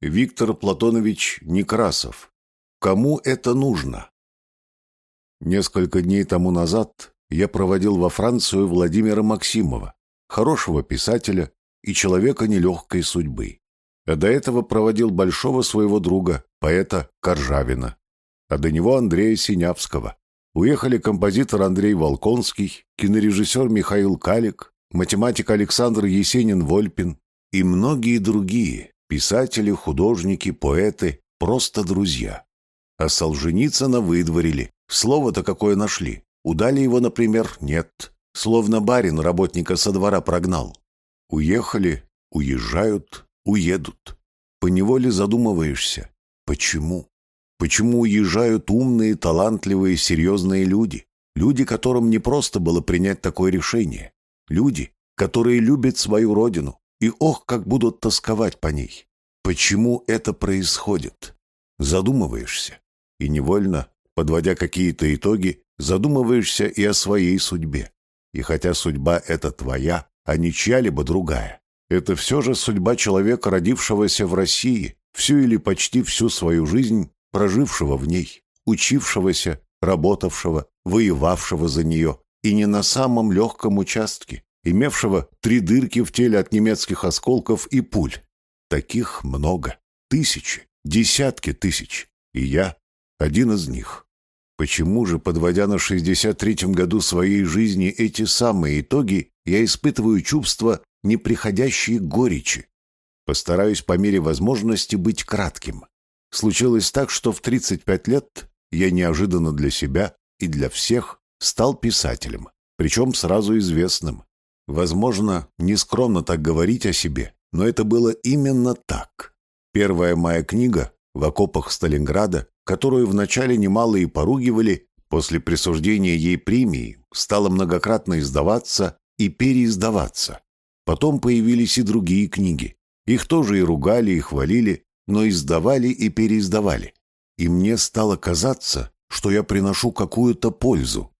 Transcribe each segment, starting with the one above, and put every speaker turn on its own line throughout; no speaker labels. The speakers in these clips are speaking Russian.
Виктор Платонович Некрасов. Кому это нужно? Несколько дней тому назад я проводил во Францию Владимира Максимова, хорошего писателя и человека нелегкой судьбы. А до этого проводил большого своего друга, поэта Коржавина. А до него Андрея Синявского. Уехали композитор Андрей Волконский, кинорежиссер Михаил Калик, математик Александр Есенин-Вольпин и многие другие, Писатели, художники, поэты, просто друзья. А Солженицына выдворили. Слово-то какое нашли. Удали его, например, нет. Словно барин работника со двора прогнал. Уехали, уезжают, уедут. Поневоле задумываешься. Почему? Почему уезжают умные, талантливые, серьезные люди? Люди, которым не просто было принять такое решение. Люди, которые любят свою родину, и ох, как будут тосковать по ней. Почему это происходит? Задумываешься. И невольно, подводя какие-то итоги, задумываешься и о своей судьбе. И хотя судьба эта твоя, а не чья-либо другая, это все же судьба человека, родившегося в России, всю или почти всю свою жизнь, прожившего в ней, учившегося, работавшего, воевавшего за нее, и не на самом легком участке, имевшего три дырки в теле от немецких осколков и пуль. Таких много. Тысячи, десятки тысяч. И я один из них. Почему же, подводя на 63-м году своей жизни эти самые итоги, я испытываю чувства, неприходящие горечи? Постараюсь по мере возможности быть кратким. Случилось так, что в 35 лет я неожиданно для себя и для всех стал писателем, причем сразу известным. Возможно, нескромно так говорить о себе, но это было именно так. Первая моя книга «В окопах Сталинграда», которую вначале немало и поругивали, после присуждения ей премии стала многократно издаваться и переиздаваться. Потом появились и другие книги. Их тоже и ругали, и хвалили, но издавали и переиздавали. И мне стало казаться, что я приношу какую-то пользу,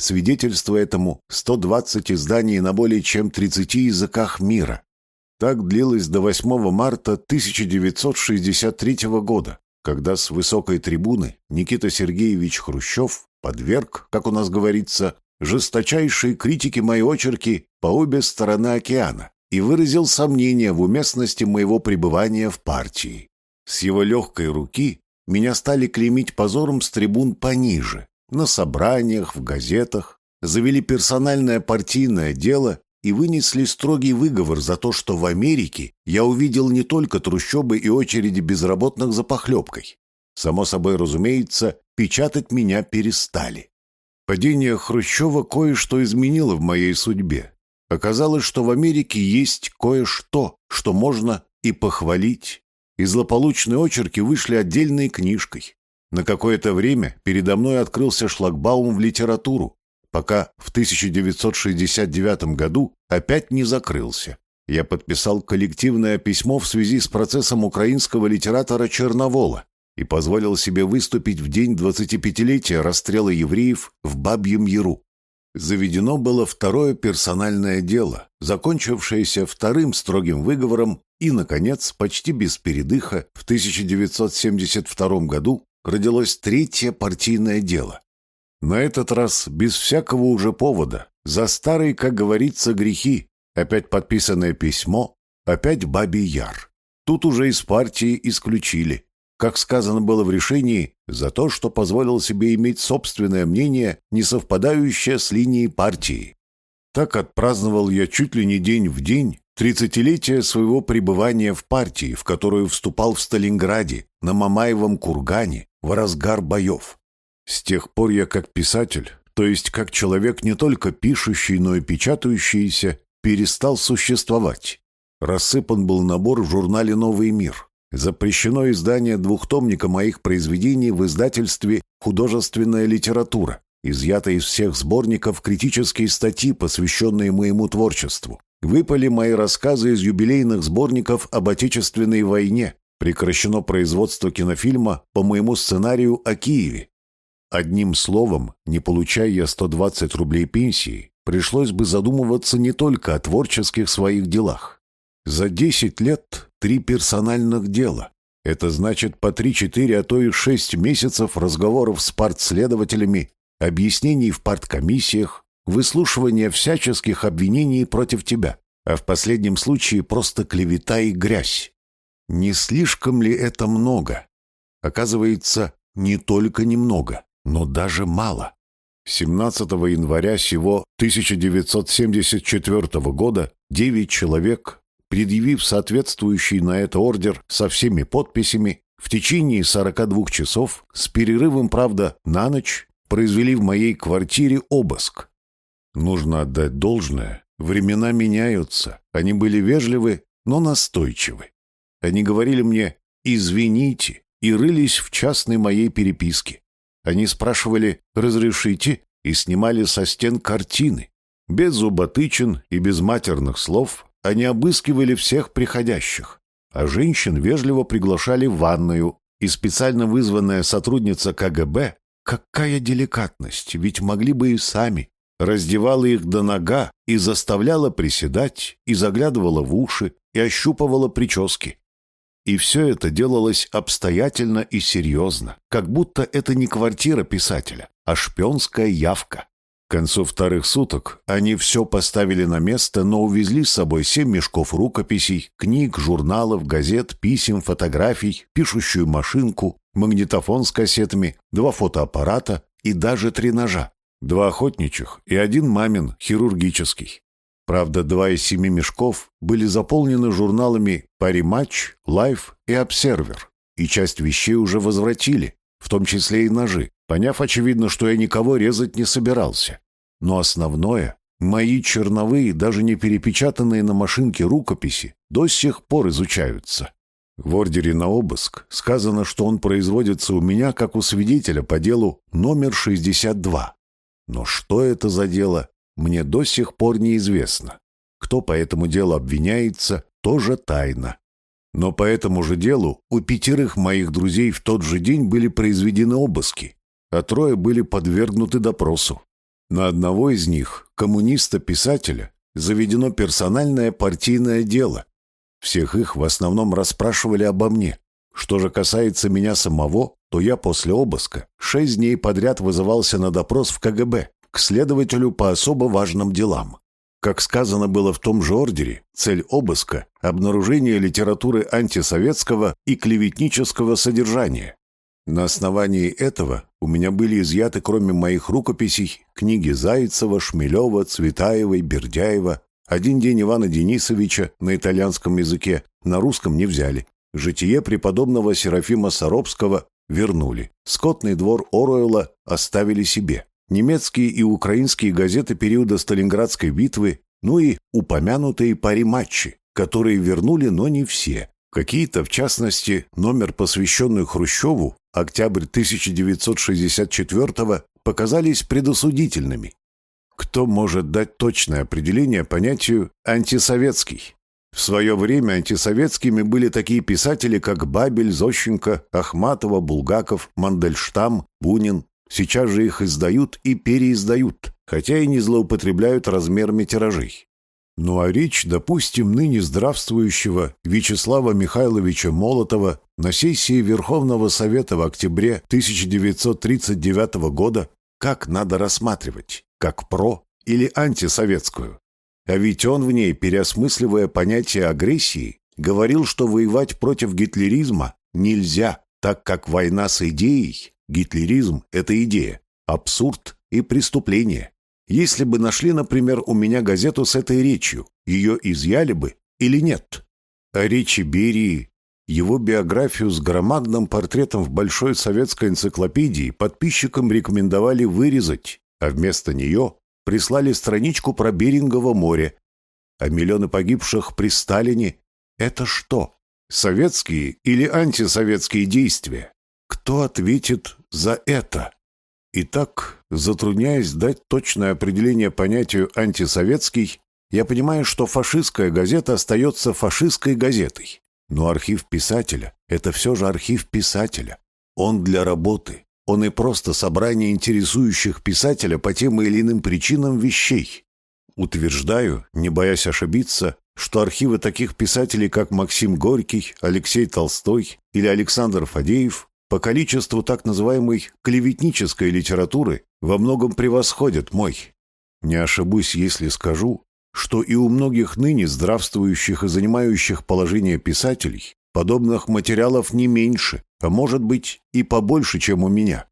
Свидетельство этому 120 изданий на более чем 30 языках мира. Так длилось до 8 марта 1963 года, когда с высокой трибуны Никита Сергеевич Хрущев подверг, как у нас говорится, жесточайшей критике мои очерки по обе стороны океана и выразил сомнение в уместности моего пребывания в партии. С его легкой руки меня стали клеймить позором с трибун пониже, на собраниях, в газетах, завели персональное партийное дело и вынесли строгий выговор за то, что в Америке я увидел не только трущобы и очереди безработных за похлебкой. Само собой разумеется, печатать меня перестали. Падение Хрущева кое-что изменило в моей судьбе. Оказалось, что в Америке есть кое-что, что можно и похвалить. И злополучные очерки вышли отдельной книжкой. На какое-то время передо мной открылся шлагбаум в литературу, пока в 1969 году опять не закрылся. Я подписал коллективное письмо в связи с процессом украинского литератора Черновола и позволил себе выступить в день 25-летия расстрела евреев в Бабьем Яру. Заведено было второе персональное дело, закончившееся вторым строгим выговором и, наконец, почти без передыха в 1972 году родилось третье партийное дело. На этот раз без всякого уже повода, за старые, как говорится, грехи, опять подписанное письмо, опять Бабий Яр. Тут уже из партии исключили, как сказано было в решении, за то, что позволил себе иметь собственное мнение, не совпадающее с линией партии. Так отпраздновал я чуть ли не день в день тридцатилетие своего пребывания в партии, в которую вступал в Сталинграде, на Мамаевом кургане, в разгар боев. С тех пор я как писатель, то есть как человек не только пишущий, но и печатающийся, перестал существовать. Рассыпан был набор в журнале «Новый мир». Запрещено издание двухтомника моих произведений в издательстве «Художественная литература», изъято из всех сборников критические статьи, посвященные моему творчеству. Выпали мои рассказы из юбилейных сборников об Отечественной войне, Прекращено производство кинофильма по моему сценарию о Киеве. Одним словом, не получая я 120 рублей пенсии, пришлось бы задумываться не только о творческих своих делах. За 10 лет три персональных дела, Это значит по 3-4, а то и 6 месяцев разговоров с партследователями, объяснений в парткомиссиях, выслушивания всяческих обвинений против тебя, а в последнем случае просто клевета и грязь. Не слишком ли это много? Оказывается, не только немного, но даже мало. 17 января сего 1974 года девять человек, предъявив соответствующий на это ордер со всеми подписями, в течение 42 часов, с перерывом, правда, на ночь, произвели в моей квартире обыск. Нужно отдать должное, времена меняются, они были вежливы, но настойчивы. Они говорили мне «извините» и рылись в частной моей переписке. Они спрашивали «разрешите» и снимали со стен картины. Без зуботычин и без матерных слов они обыскивали всех приходящих, а женщин вежливо приглашали в ванную, и специально вызванная сотрудница КГБ, какая деликатность, ведь могли бы и сами, раздевала их до нога и заставляла приседать, и заглядывала в уши, и ощупывала прически. И все это делалось обстоятельно и серьезно, как будто это не квартира писателя, а шпионская явка. К концу вторых суток они все поставили на место, но увезли с собой семь мешков рукописей, книг, журналов, газет, писем, фотографий, пишущую машинку, магнитофон с кассетами, два фотоаппарата и даже три ножа. Два охотничьих и один мамин, хирургический. Правда, два из семи мешков были заполнены журналами «Пари-матч», «Лайф» и «Обсервер», и часть вещей уже возвратили, в том числе и ножи, поняв, очевидно, что я никого резать не собирался. Но основное — мои черновые, даже не перепечатанные на машинке рукописи, до сих пор изучаются. В ордере на обыск сказано, что он производится у меня, как у свидетеля по делу номер 62. Но что это за дело, мне до сих пор неизвестно. Кто по этому делу обвиняется, тоже тайна. Но по этому же делу у пятерых моих друзей в тот же день были произведены обыски, а трое были подвергнуты допросу. На одного из них, коммуниста-писателя, заведено персональное партийное дело. Всех их в основном расспрашивали обо мне. Что же касается меня самого, то я после обыска шесть дней подряд вызывался на допрос в КГБ, к следователю по особо важным делам. Как сказано было в том же ордере, цель обыска – обнаружение литературы антисоветского и клеветнического содержания. На основании этого у меня были изъяты, кроме моих рукописей, книги Зайцева, Шмелева, Цветаевой, Бердяева, «Один день Ивана Денисовича» на итальянском языке, на русском не взяли. Житие преподобного Серафима Саробского вернули. Скотный двор Оруэлла оставили себе немецкие и украинские газеты периода Сталинградской битвы, ну и упомянутые пари матчи, которые вернули, но не все. Какие-то, в частности, номер, посвященный Хрущеву, октябрь 1964 показались предосудительными. Кто может дать точное определение понятию «антисоветский»? В свое время антисоветскими были такие писатели, как Бабель, Зощенко, Ахматова, Булгаков, Мандельштам, Бунин, Сейчас же их издают и переиздают, хотя и не злоупотребляют размерами тиражей. Ну а речь, допустим, ныне здравствующего Вячеслава Михайловича Молотова на сессии Верховного Совета в октябре 1939 года как надо рассматривать, как про- или антисоветскую. А ведь он в ней, переосмысливая понятие агрессии, говорил, что воевать против гитлеризма нельзя, так как война с идеей Гитлеризм – это идея, абсурд и преступление. Если бы нашли, например, у меня газету с этой речью, ее изъяли бы или нет? О речи Берии, его биографию с громадным портретом в Большой советской энциклопедии подписчикам рекомендовали вырезать, а вместо нее прислали страничку про Берингово море. А миллионы погибших при Сталине – это что? Советские или антисоветские действия? Кто ответит за это? Итак, затрудняясь дать точное определение понятию «антисоветский», я понимаю, что фашистская газета остается фашистской газетой. Но архив писателя – это все же архив писателя. Он для работы. Он и просто собрание интересующих писателя по тем или иным причинам вещей. Утверждаю, не боясь ошибиться, что архивы таких писателей, как Максим Горький, Алексей Толстой или Александр Фадеев по количеству так называемой клеветнической литературы во многом превосходят мой. Не ошибусь, если скажу, что и у многих ныне здравствующих и занимающих положение писателей подобных материалов не меньше, а может быть и побольше, чем у меня.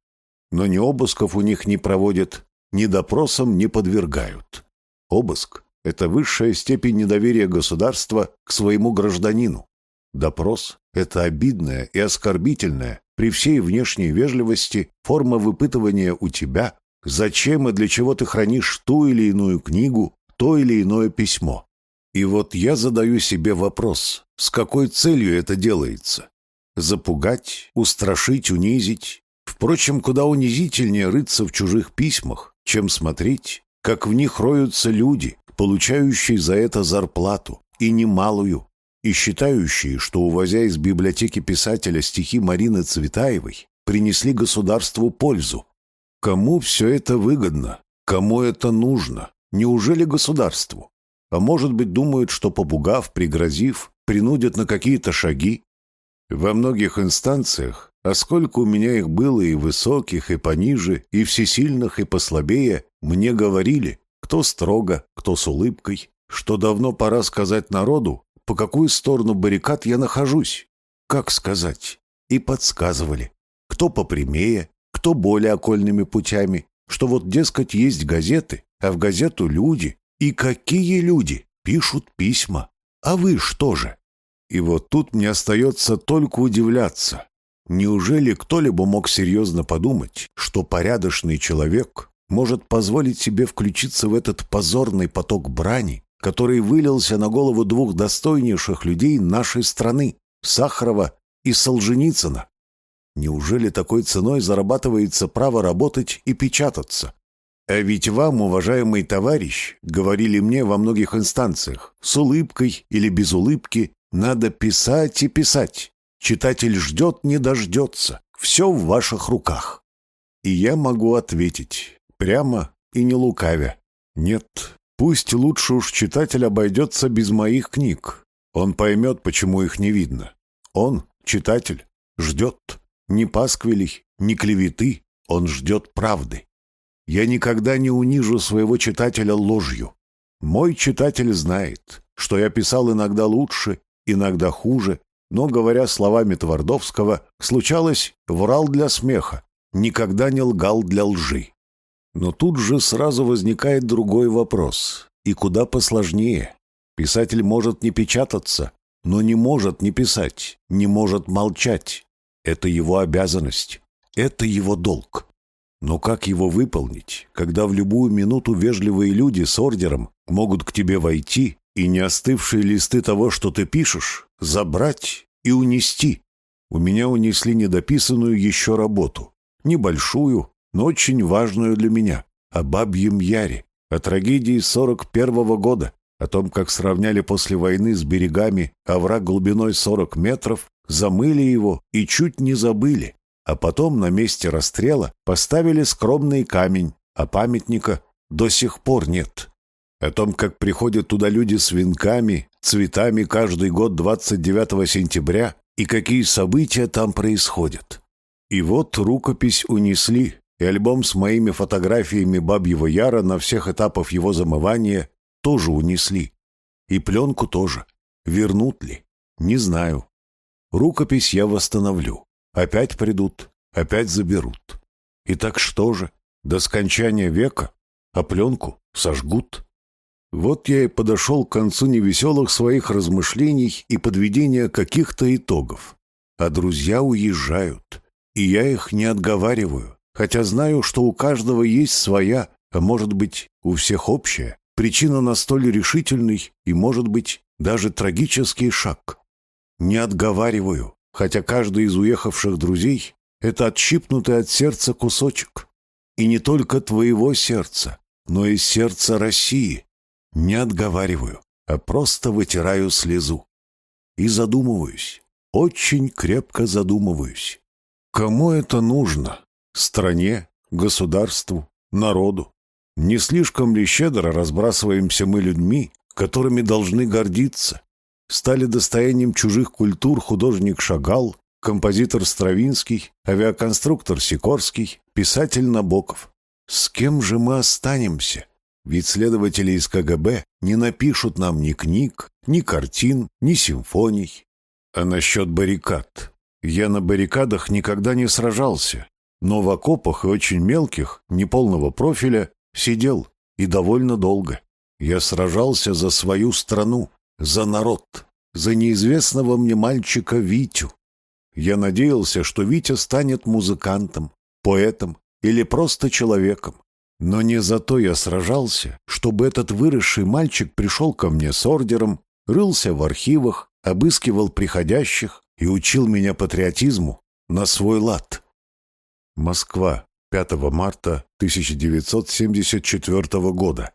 Но ни обысков у них не проводят, ни допросам не подвергают. Обыск – это высшая степень недоверия государства к своему гражданину. Допрос – это обидная и оскорбительная, при всей внешней вежливости, форма выпытывания у тебя, зачем и для чего ты хранишь ту или иную книгу, то или иное письмо. И вот я задаю себе вопрос, с какой целью это делается? Запугать, устрашить, унизить? Впрочем, куда унизительнее рыться в чужих письмах, чем смотреть, как в них роются люди, получающие за это зарплату, и немалую, и считающие, что, увозя из библиотеки писателя стихи Марины Цветаевой, принесли государству пользу. Кому все это выгодно? Кому это нужно? Неужели государству? А может быть, думают, что побугав, пригрозив, принудят на какие-то шаги? Во многих инстанциях, а сколько у меня их было и высоких, и пониже, и всесильных, и послабее, мне говорили, кто строго, кто с улыбкой, что давно пора сказать народу, по какую сторону баррикад я нахожусь. Как сказать? И подсказывали, кто попрямее, кто более окольными путями, что вот, дескать, есть газеты, а в газету люди. И какие люди пишут письма. А вы что же? И вот тут мне остается только удивляться. Неужели кто-либо мог серьезно подумать, что порядочный человек может позволить себе включиться в этот позорный поток брани, который вылился на голову двух достойнейших людей нашей страны – Сахарова и Солженицына? Неужели такой ценой зарабатывается право работать и печататься? А ведь вам, уважаемый товарищ, говорили мне во многих инстанциях, с улыбкой или без улыбки, надо писать и писать. Читатель ждет, не дождется. Все в ваших руках. И я могу ответить, прямо и не лукавя. Нет, пусть лучше уж читатель обойдется без моих книг. Он поймет, почему их не видно. Он, читатель, ждет ни пасквилей, ни клеветы, он ждет правды. Я никогда не унижу своего читателя ложью. Мой читатель знает, что я писал иногда лучше, иногда хуже, но, говоря словами Твардовского, случалось, врал для смеха, никогда не лгал для лжи. Но тут же сразу возникает другой вопрос, и куда посложнее. Писатель может не печататься, но не может не писать, не может молчать. Это его обязанность, это его долг. Но как его выполнить, когда в любую минуту вежливые люди с ордером могут к тебе войти и не остывшие листы того, что ты пишешь, забрать и унести? У меня унесли недописанную еще работу. Небольшую, но очень важную для меня. О бабьем яре, о трагедии 41-го года, о том, как сравняли после войны с берегами овраг глубиной 40 метров, замыли его и чуть не забыли а потом на месте расстрела поставили скромный камень, а памятника до сих пор нет. О том, как приходят туда люди с венками, цветами каждый год 29 сентября и какие события там происходят. И вот рукопись унесли, и альбом с моими фотографиями Бабьего Яра на всех этапах его замывания тоже унесли. И пленку тоже. Вернут ли? Не знаю. Рукопись я восстановлю. Опять придут, опять заберут. И так что же, до скончания века, а пленку сожгут? Вот я и подошел к концу невеселых своих размышлений и подведения каких-то итогов. А друзья уезжают, и я их не отговариваю, хотя знаю, что у каждого есть своя, а может быть, у всех общая, причина на столь решительный и, может быть, даже трагический шаг. Не отговариваю, хотя каждый из уехавших друзей — это отщипнутый от сердца кусочек. И не только твоего сердца, но и сердца России. Не отговариваю, а просто вытираю слезу. И задумываюсь, очень крепко задумываюсь. Кому это нужно? Стране, государству, народу? Не слишком ли щедро разбрасываемся мы людьми, которыми должны гордиться? Стали достоянием чужих культур художник Шагал, композитор Стравинский, авиаконструктор Сикорский, писатель Набоков. С кем же мы останемся? Ведь следователи из КГБ не напишут нам ни книг, ни картин, ни симфоний. А насчет баррикад? Я на баррикадах никогда не сражался, но в окопах и очень мелких, неполного профиля, сидел и довольно долго. Я сражался за свою страну, за народ, за неизвестного мне мальчика Витю. Я надеялся, что Витя станет музыкантом, поэтом или просто человеком. Но не за то я сражался, чтобы этот выросший мальчик пришел ко мне с ордером, рылся в архивах, обыскивал приходящих и учил меня патриотизму на свой лад. Москва, 5 марта 1974 года.